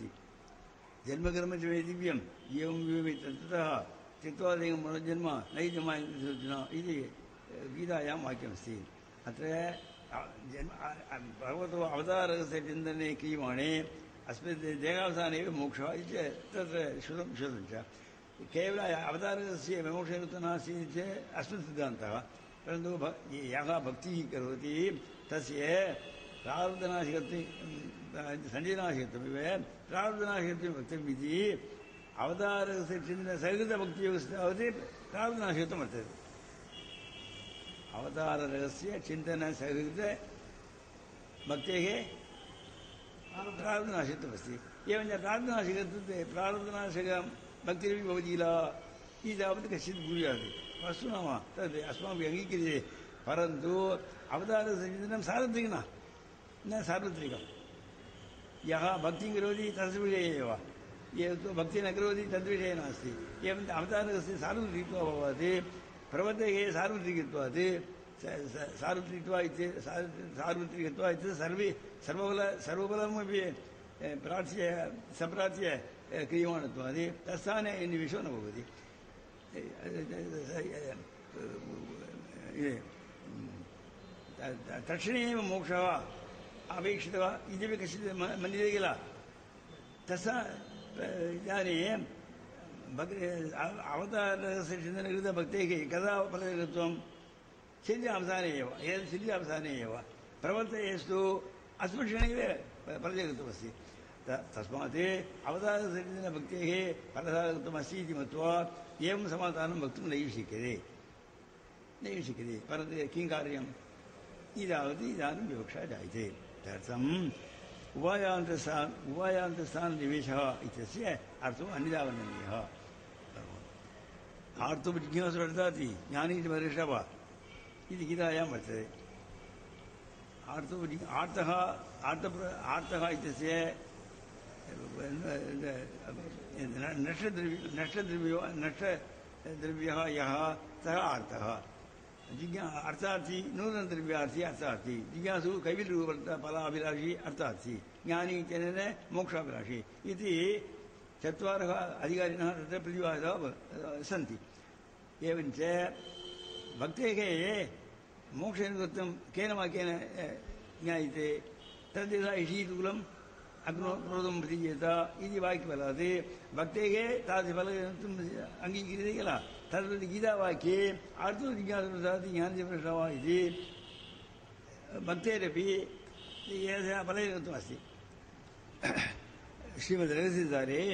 विशन्ति जन्मकर्मजवेदिव्यम् एवं एवमेव ततः हाँ, त्यक्त्वादयं मनोजन्म नैजमा इति गीतायां वाक्यमस्ति अत्र जन्म भगवतो अवतारस्य चिन्तने क्रियमाणे अस्मिन् देहावसाने एव मोक्षः इति तत्र श्रुतं श्रुतं च केवल अवतारस्य मोक्षयुक्तः तो नास्ति चेत् अस्मिन् सिद्धान्तः परन्तु यः भक्तिः करोति तस्य சண்டினாகித்தமிவ பிரார்த்தனாகித்தம் இது அவதார சின்ன சரித பக்தி யோகஸ்தாவது பிரார்த்தனாகித்தம் வர்த்தது ಅವತಾರ ರಹಸ್ಯ ಚಿಂತನೆ ಸಹಿತ ಭಕ್ತಿಗೆ ಪ್ರಾರ್ಧನಾಶಿತಮಸ್ತಿ ಏವಂಚ ಪ್ರಾರ್ಧನಾಶಿಕತೆ ಪ್ರಾರ್ಧನಾಶಕ ಭಕ್ತಿ ಭವತಿಲ ಈ ತಾವತ್ ಗುರಿ ಗುರಿಯಾದ ವಸ್ತು ನಾವ ತದ್ ಅಸ್ಮಾಭಿः ಅಂಗೀಕ್ರಿಯತೆ ಪರಂತು ಅವತಾರ चिन्तनं ನಾ न यः भक्तिं करोति तद्विषये एव ये भक्ति न करोति तद्विषये नास्ति एवम् अवतारस्य सार्वत्रिकत्वात् प्रवर्तके सार्वत्रिकत्वात् सार्वत्रिकत्वा इति सार्वत्रिकत्वा इति सर्वे सर्वबल सर्वबलमपि प्रार्थ्य सम्प्रार्थ्य क्रियमाणत्वात् तत्स्थाने निमिषो न भवति तक्षणे एव मोक्षः वा ಅಪೇಕ್ಷಿತ ಕಷ್ಟ ಮಂಡ್ಯ ಖಿಲ ತೇ ಅತಾರೈ ಕದ ಶಾನೆ ಶವಸಾನೆ ಪ್ರವರ್ತು ಅಸ್ಮೃಷಣೆ ಅಸ್ತಿತ್ ಕಿಂ ಕಾರ್ಯಂ ಕಂ ಕಾರ್ಯಾವತಿ ಇವಕ್ಷ ಜಾತೆ तदर्थम् उपायान्तस्थान् उपायान्तस्थाननिवेशः इत्यस्य अर्थम् अन्यदावननीयः आर्तुं जिज्ञासुरर्थाति ज्ञानी परिषव इति गीतायां वर्तते आर्तु आर्तः आर्तप्र आर्तः इत्यस्य नष्टद्रव्य नष्टद्रव्यो नष्टद्रव्यः यः सः आर्तः ಜಿಜ್ಞಾ ಅರ್ಥಾರ್ಥಿ ನೂತನದ್ರವ್ಯಾರ್ಥಿ ಅರ್ಥಾರ್ಥಿ ಜಿಜ್ಞಾಸು ಕೈವಿಲ್ರೂಪರ್ಥ ಫಲಾಭಿಲಾಷಿ ಅರ್ಥಾರ್ಥಿ ಜ್ಞಾನಿ ಇತ್ಯನೇನ ಮೋಕ್ಷಾಭಿಲಾಷಿ इति ಚತ್ವಾರः अधिकारिणः तत्र प्रतिवादिताः सन्ति एवञ्च भक्तेः मोक्षनिवृत्तं केन वाक्येन ज्ञायते तद्यथा इषीतुलं அக்னோக்ரோதம் பிரீஜேதா இது வாக்கி வராது பக்தேகே தாதி பல அங்கீகரிதீங்களா தற்போது கீதா வாக்கி அடுத்தது ஜிஞாசம் சாதி ஞானஜிபா இது பக்தேரப்பி பலயினத்துவம் அஸ்தி ஸ்ரீமத் ரகசிதாரே